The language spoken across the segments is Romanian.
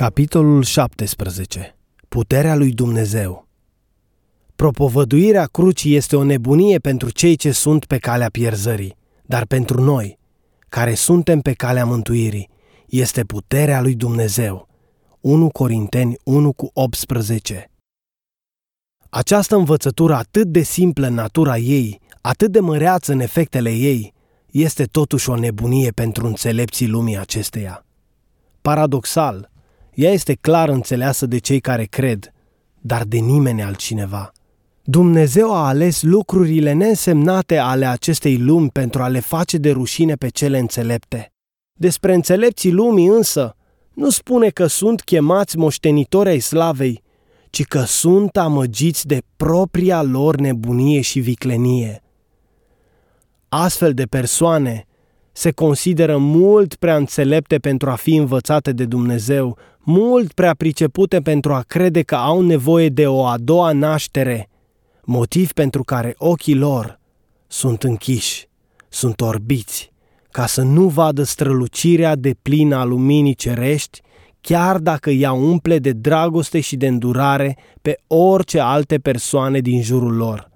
Capitolul 17. Puterea lui Dumnezeu Propovăduirea crucii este o nebunie pentru cei ce sunt pe calea pierzării, dar pentru noi, care suntem pe calea mântuirii, este puterea lui Dumnezeu. 1 Corinteni 1 cu 18 Această învățătură atât de simplă în natura ei, atât de măreață în efectele ei, este totuși o nebunie pentru înțelepții lumii acesteia. Paradoxal, ea este clar înțeleasă de cei care cred, dar de nimeni altcineva. Dumnezeu a ales lucrurile neînsemnate ale acestei lumi pentru a le face de rușine pe cele înțelepte. Despre înțelepții lumii însă, nu spune că sunt chemați moștenitori ai slavei, ci că sunt amăgiți de propria lor nebunie și viclenie. Astfel de persoane se consideră mult prea înțelepte pentru a fi învățate de Dumnezeu, mult prea pricepute pentru a crede că au nevoie de o a doua naștere, motiv pentru care ochii lor sunt închiși, sunt orbiți, ca să nu vadă strălucirea de plină a luminii cerești, chiar dacă ea umple de dragoste și de îndurare pe orice alte persoane din jurul lor.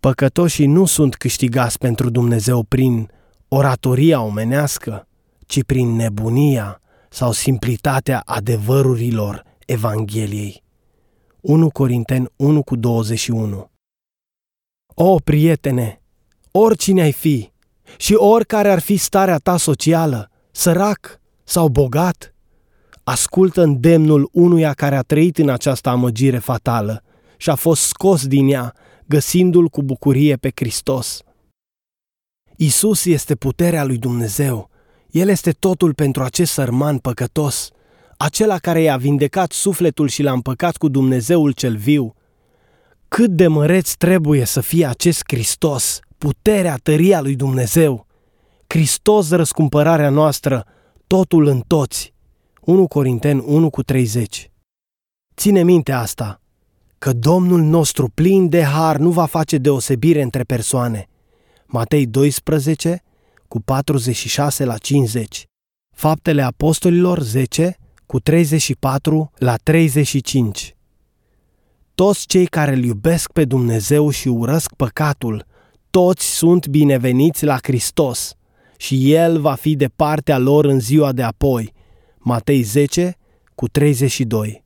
Păcătoșii nu sunt câștigați pentru Dumnezeu prin oratoria omenească, ci prin nebunia sau simplitatea adevărurilor Evangheliei. 1 Corinteni 1 cu 21 O, prietene, oricine ai fi și oricare ar fi starea ta socială, sărac sau bogat, ascultă îndemnul unuia care a trăit în această amăgire fatală și a fost scos din ea, găsindu-l cu bucurie pe Hristos – Isus este puterea lui Dumnezeu. El este totul pentru acest sărman păcătos, acela care i-a vindecat sufletul și l-a împăcat cu Dumnezeul cel viu. Cât de măreț trebuie să fie acest Hristos, puterea, tăria lui Dumnezeu. Hristos răscumpărarea noastră, totul în toți. 1 Corinteni 1 cu 30 Ține minte asta, că Domnul nostru plin de har nu va face deosebire între persoane – Matei 12, cu 46 la 50, Faptele Apostolilor 10, cu 34 la 35. Toți cei care îl iubesc pe Dumnezeu și urăsc păcatul, toți sunt bineveniți la Hristos și El va fi de partea lor în ziua de apoi. Matei 10, cu 32.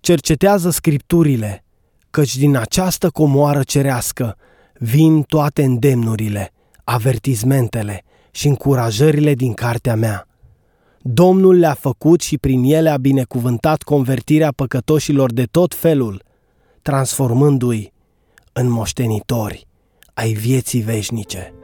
Cercetează scripturile, căci din această comoară cerească vin toate îndemnurile, avertizmentele și încurajările din cartea mea. Domnul le-a făcut și prin ele a binecuvântat convertirea păcătoșilor de tot felul, transformându-i în moștenitori ai vieții veșnice.